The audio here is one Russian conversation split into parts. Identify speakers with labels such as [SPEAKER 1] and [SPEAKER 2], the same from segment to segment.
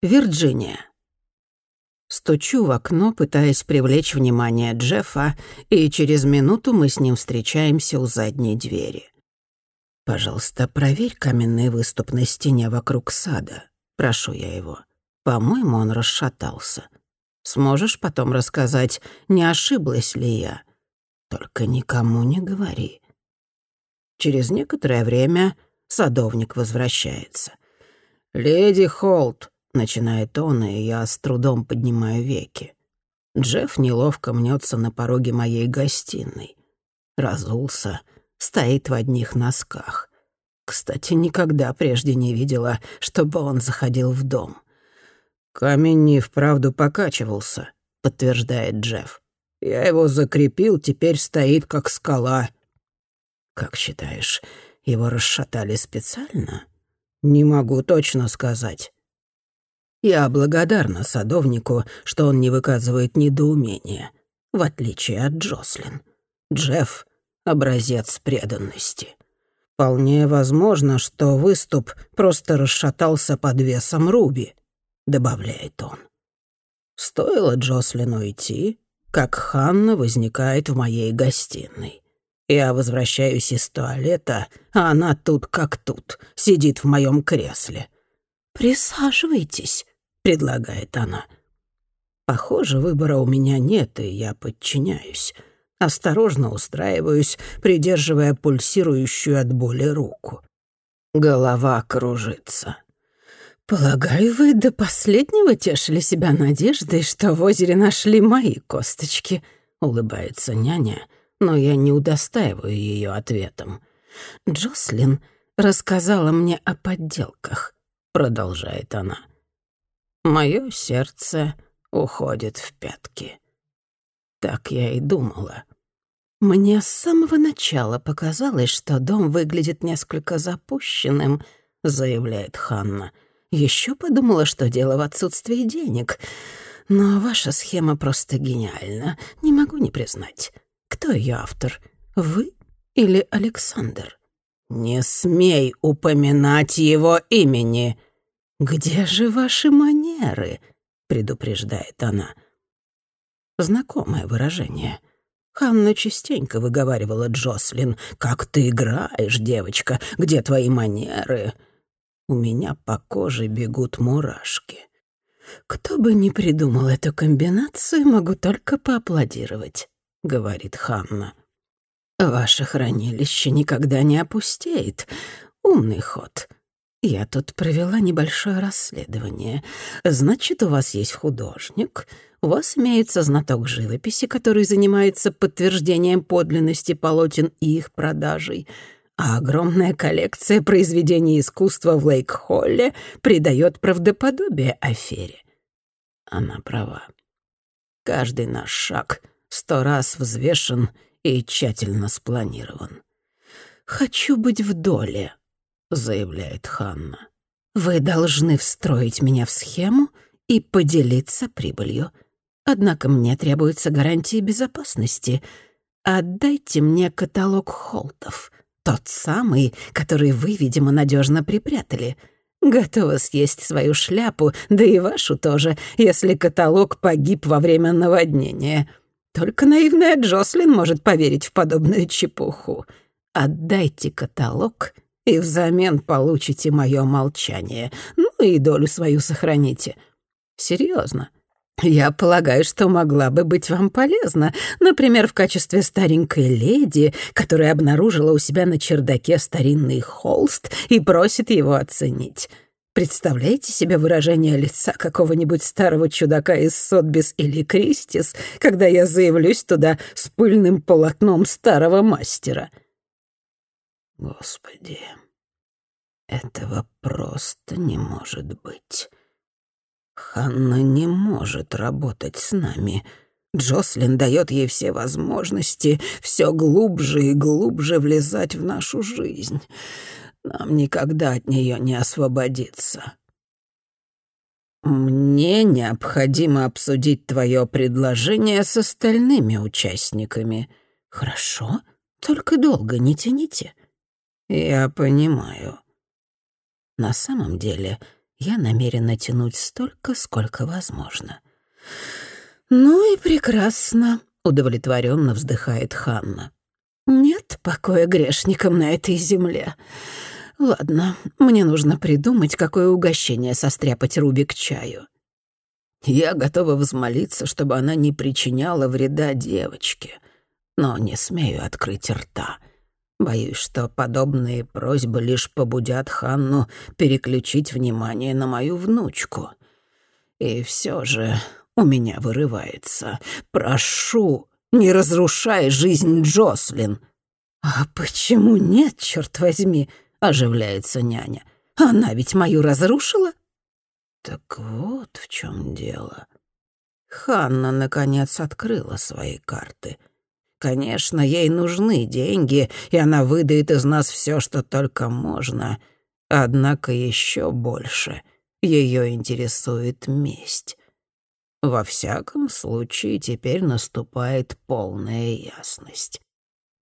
[SPEAKER 1] Вирджиния. Стучу в окно, пытаясь привлечь внимание Джеффа, и через минуту мы с ним встречаемся у задней двери. «Пожалуйста, проверь каменный выступ на стене вокруг сада», — прошу я его. По-моему, он расшатался. Сможешь потом рассказать, не ошиблась ли я? Только никому не говори. Через некоторое время садовник возвращается. «Леди Холт», — начинает он, и я с трудом поднимаю веки. Джефф неловко мнется на пороге моей гостиной. Разулся, стоит в одних носках. Кстати, никогда прежде не видела, чтобы он заходил в дом. «Камень не вправду покачивался», — подтверждает Джефф. «Я его закрепил, теперь стоит как скала». «Как считаешь, его расшатали специально?» «Не могу точно сказать». Я благодарна садовнику, что он не выказывает недоумения, в отличие от Джослин. Джефф — образец преданности. Вполне возможно, что выступ просто расшатался под весом Руби, добавляет он. Стоило Джослин уйти, как Ханна возникает в моей гостиной. Я возвращаюсь из туалета, а она тут как тут, сидит в моем кресле. «Присаживайтесь», — предлагает она. Похоже, выбора у меня нет, и я подчиняюсь. Осторожно устраиваюсь, придерживая пульсирующую от боли руку. Голова кружится. «Полагаю, вы до последнего тешили себя надеждой, что в озере нашли мои косточки», — улыбается няня, но я не удостаиваю ее ответом. «Джослин рассказала мне о подделках», — продолжает она. Мое сердце уходит в пятки. Так я и думала. Мне с самого начала показалось, что дом выглядит несколько запущенным, заявляет Ханна. Еще подумала, что дело в отсутствии денег. Но ваша схема просто гениальна, не могу не признать. Кто ее автор? Вы или Александр? Не смей упоминать его имени. Где же ваши манеры? предупреждает она. Знакомое выражение. Ханна частенько выговаривала Джослин. «Как ты играешь, девочка? Где твои манеры?» У меня по коже бегут мурашки. «Кто бы ни придумал эту комбинацию, могу только поаплодировать», — говорит Ханна. «Ваше хранилище никогда не опустеет. Умный ход. Я тут провела небольшое расследование. Значит, у вас есть художник, у вас имеется знаток живописи, который занимается подтверждением подлинности полотен и их продажей» а огромная коллекция произведений искусства в Лейк-Холле придает правдоподобие афере. Она права. Каждый наш шаг сто раз взвешен и тщательно спланирован. «Хочу быть в доле», — заявляет Ханна. «Вы должны встроить меня в схему и поделиться прибылью. Однако мне требуются гарантии безопасности. Отдайте мне каталог холтов». Тот самый, который вы, видимо, надежно припрятали. Готова съесть свою шляпу, да и вашу тоже, если каталог погиб во время наводнения. Только наивная Джослин может поверить в подобную чепуху. Отдайте каталог, и взамен получите мое молчание. Ну и долю свою сохраните. Серьезно. Я полагаю, что могла бы быть вам полезна, например, в качестве старенькой леди, которая обнаружила у себя на чердаке старинный холст и просит его оценить. Представляете себе выражение лица какого-нибудь старого чудака из Сотбис или Кристис, когда я заявлюсь туда с пыльным полотном старого мастера? Господи, этого просто не может быть. Ханна не может работать с нами. Джослин дает ей все возможности все глубже и глубже влезать в нашу жизнь. Нам никогда от нее не освободиться. Мне необходимо обсудить твое предложение с остальными участниками. Хорошо, только долго не тяните. Я понимаю. На самом деле, Я намерена тянуть столько, сколько возможно. «Ну и прекрасно», — удовлетворенно вздыхает Ханна. «Нет покоя грешникам на этой земле. Ладно, мне нужно придумать, какое угощение состряпать Руби к чаю».
[SPEAKER 2] Я готова взмолиться, чтобы она не причиняла вреда девочке, но не смею открыть рта. Боюсь, что подобные просьбы лишь побудят Ханну переключить внимание на мою внучку. И все же у меня вырывается. Прошу, не разрушай жизнь Джослин.
[SPEAKER 1] А почему нет, черт возьми? оживляется няня. Она ведь мою разрушила.
[SPEAKER 2] Так вот в чем дело. Ханна наконец открыла свои карты. Конечно, ей нужны деньги, и она выдает из нас все, что только можно. Однако еще больше ее интересует месть. Во всяком случае, теперь наступает полная ясность.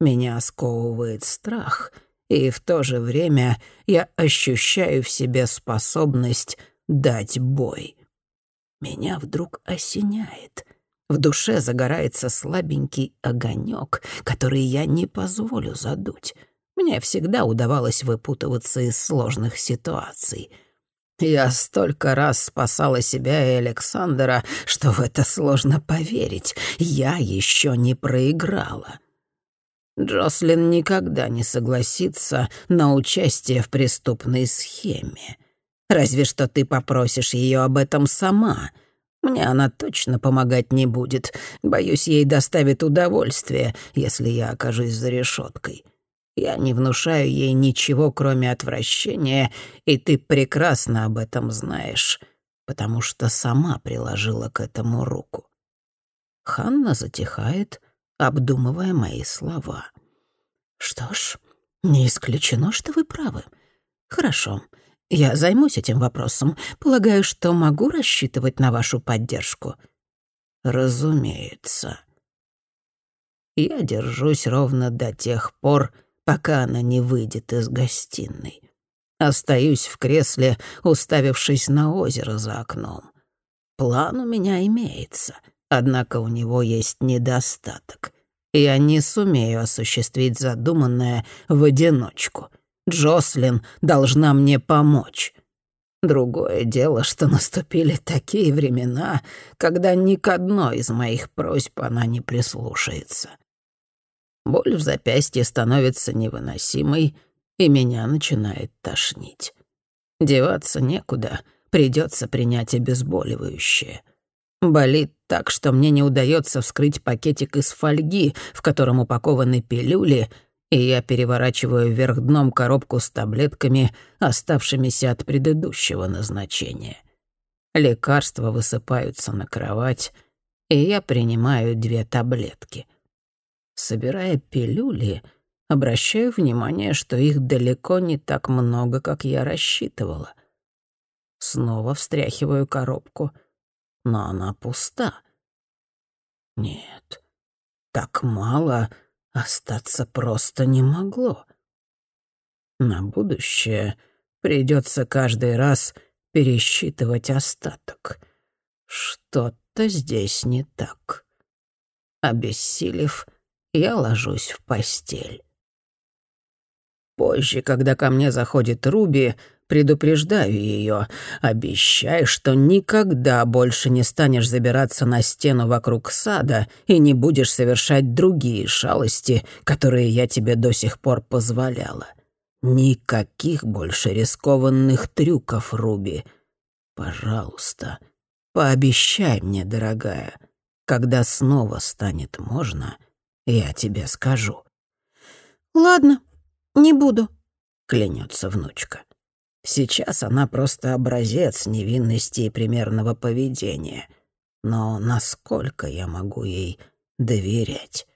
[SPEAKER 2] Меня сковывает страх, и в то же время я ощущаю в себе способность дать бой. Меня вдруг осеняет. В душе загорается слабенький огонек, который я не позволю задуть. Мне всегда удавалось выпутываться из сложных ситуаций — я столько раз спасала себя и Александра, что в это сложно поверить. Я еще не проиграла. Джослин никогда не согласится на участие в преступной схеме. Разве что ты попросишь ее об этом сама. Мне она точно помогать не будет. Боюсь, ей доставит удовольствие, если я окажусь за решеткой. Я не внушаю ей ничего, кроме отвращения, и ты прекрасно об этом знаешь, потому что сама приложила к этому руку». Ханна затихает, обдумывая мои слова. «Что ж, не исключено, что вы правы. Хорошо, я займусь этим вопросом. Полагаю, что могу рассчитывать на вашу поддержку». «Разумеется». Я держусь ровно до тех пор, пока она не выйдет из гостиной. Остаюсь в кресле, уставившись на озеро за окном. План у меня имеется, однако у него есть недостаток. Я не сумею осуществить задуманное в одиночку. Джослин должна мне помочь. Другое дело, что наступили такие времена, когда ни к одной из моих просьб она не прислушается. Боль в запястье становится невыносимой, и меня начинает тошнить. Деваться некуда, придется принять обезболивающее. Болит так, что мне не удается вскрыть пакетик из фольги, в котором упакованы пилюли, и я переворачиваю вверх дном коробку с таблетками, оставшимися от предыдущего назначения. Лекарства высыпаются на кровать, и я принимаю две таблетки — Собирая пилюли, обращаю внимание, что их далеко не так много, как я рассчитывала. Снова встряхиваю коробку, но она пуста. Нет, так мало остаться просто не могло. На будущее придется каждый раз пересчитывать остаток. Что-то здесь не так. Обессилев, я ложусь в постель. Позже, когда ко мне заходит Руби, предупреждаю ее, обещай, что никогда больше не станешь забираться на стену вокруг сада и не будешь совершать другие шалости, которые я тебе до сих пор позволяла. Никаких больше рискованных трюков, Руби. Пожалуйста, пообещай мне, дорогая, когда снова станет можно, я тебе скажу».
[SPEAKER 1] «Ладно, не буду», —
[SPEAKER 2] клянется внучка. Сейчас она просто образец невинности и примерного поведения. Но насколько я могу ей доверять?